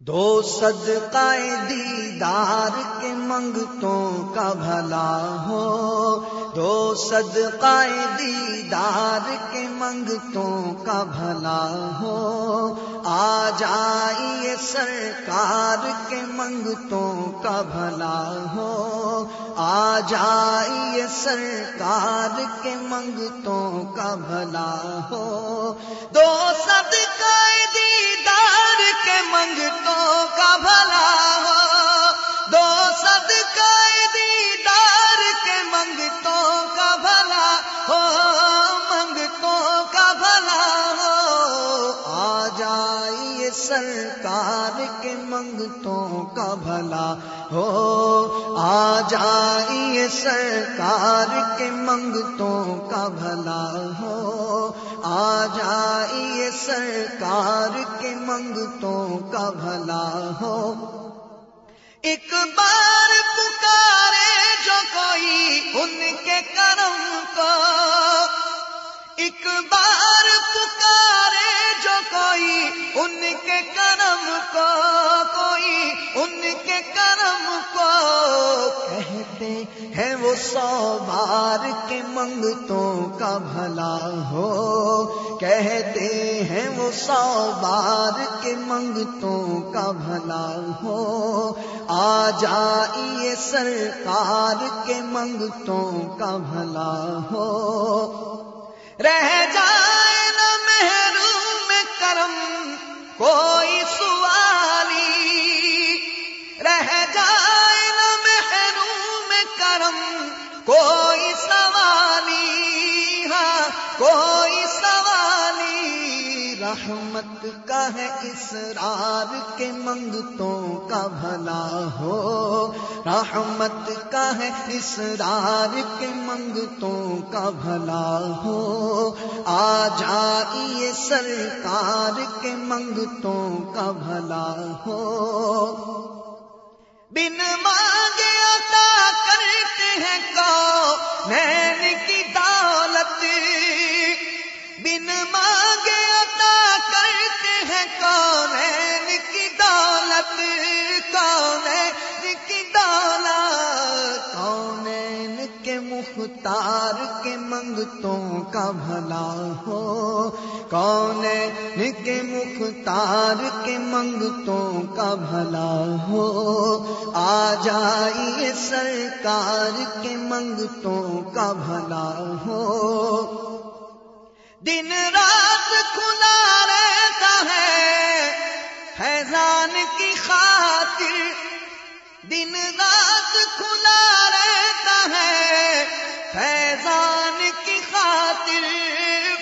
دو صدقہ دیدار کے منگتوں کا بھلا ہو۔ دو صدقہ دیدار کے منگتوں کا بھلا ہو۔ آ جائیے سرکار کے منگتوں کا بھلا ہو۔ آ جائیے سرکار کے منگتوں کا بھلا ہو۔ دو صدقہ دیدار کے منگتوں کا بھلا کے منگتوں کا بھلا ہو۔ آ جائیے سرکار کے منگتوں کا بھلا ہو۔ آ جائیے سرکار کے منگتوں کا بھلا ہو۔ ایک بار پکارے جو کوئی ان کے کرم کو، ایک بار ان کے کرم کو کوئی، ان کے کرم کو کہتے ہیں وہ سو بار کے منگتوں کا بھلا ہو۔ کہتے ہیں وہ سو بار کے منگتوں کا بھلا ہو۔ آ جائیے سرکار کے منگتوں کا بھلا ہو۔ رہ کرم کوئی سوالی ہاں کوئی سوالی۔ رحمت کا ہے اسرار کے منگتوں کا بھلا ہو۔ رحمت کا ہے اسرار کے منگتوں کا بھلا ہو۔ آ جائیے سرکار کے منگتوں کا بھلا ہو۔ بن مانگے عطا ہیں کو نین کی دولت بن مانگے عطا کرتے ہیں کو نین کی دولت کون کی دولت مختار کے منگتوں کا بھلا ہو؟ کون کے مختار کے منگتوں کا بھلا ہو؟ آ جائیے سرکار کے منگتوں کا بھلا ہو۔ دن رات کھلا رہتا ہے، فیضان کی خاطر دن رات کھلا فیضان کی خاطر،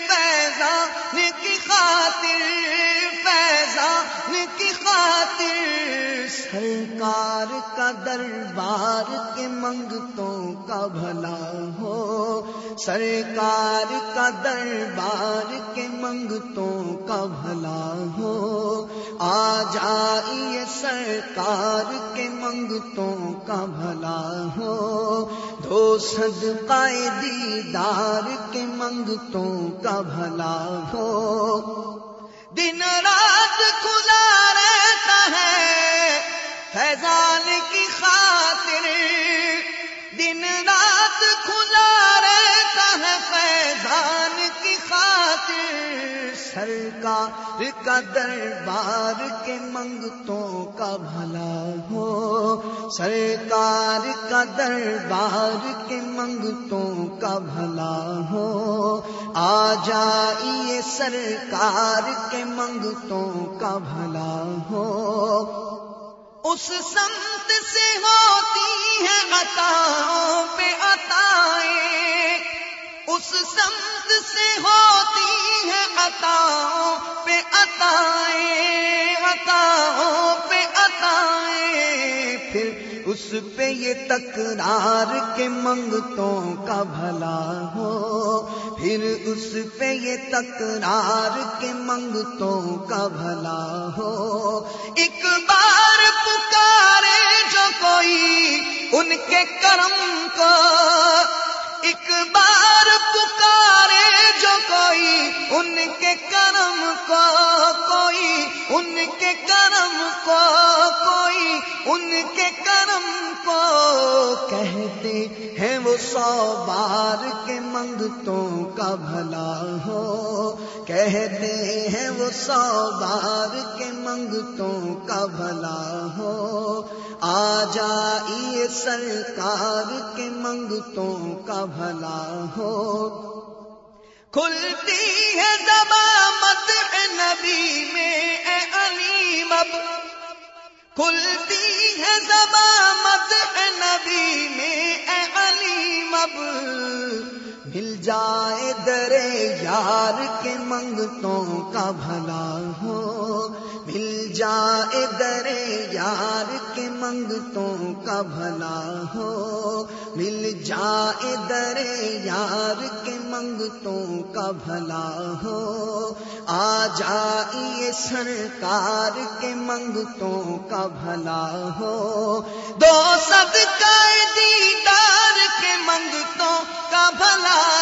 فیضان کی خاطر، فیضان کی خاطر۔ سرکار کا دربار کے منگتوں کا بھلا ہو۔ سرکار کا دربار کے منگتوں کا بھلا ہو۔ آ جائیے سرکار کے منگتوں کا بھلا ہو۔ دو سد دیدار کے منگتوں کا بھلا ہو۔ دن رات کھلا رہتا ہے فیضان کی خاطر۔ دن رات کھلا رہتا ہے فیضان کی خاطر۔ سرکار کا دربار کے منگتوں کا بھلا ہو۔ سرکار کا دربار کے منگتوں کا بھلا ہو۔ آ جائیے سرکار کے منگتوں کا بھلا ہو۔ اس سمت سے ہوتی ہے عطاؤں پہ عطائیں۔ اس سمت سے ہوتی عطاؤں پہ عطائیں، عطاؤں پہ عطائیں۔ پھر اس پہ یہ تکرار کے منگتوں کا بھلا ہو۔ پھر اس پہ یہ تکرار کے منگتوں کا بھلا ہو۔ ایک بار پکارے جو کوئی ان کے کرم کو، ایک بار پکارے کوئی ان کے کرم کو، کوئی ان کے کرم کو، کوئی ان کے کرم کو کہتے ہیں وہ سو بار کے منگتوں کا بھلا ہو۔ کہتے ہیں وہ سو بار کے منگتوں کا بھلا ہو۔ آ جائیے سرکار کے منگتوں کا بھلا ہو۔ کھلتی ہے زبامت نبی میں، اے علیم اب کھلتی ہے زبامت نبی میں، اے علیم اب مل جائے درے یار کے منگتوں کا بھلا ہو۔ جائے درے یار کے منگتوں کا بھلا ہو۔ مل جائے درے یار کے منگتوں کا بھلا ہو۔ آ جائیے سرکار کے منگتوں کا بھلا ہو۔ دو سب کا دیدار کے منگتوں کا بھلا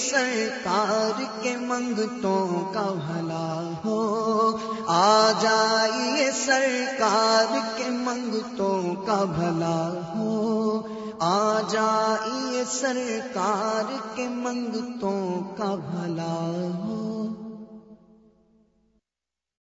سرکار کے منگتوں کا بھلا ہو۔ آ جائیے سرکار کے منگتوں کا بھلا ہو۔ آ جائیے سرکار کے منگتوں کا بھلا ہو۔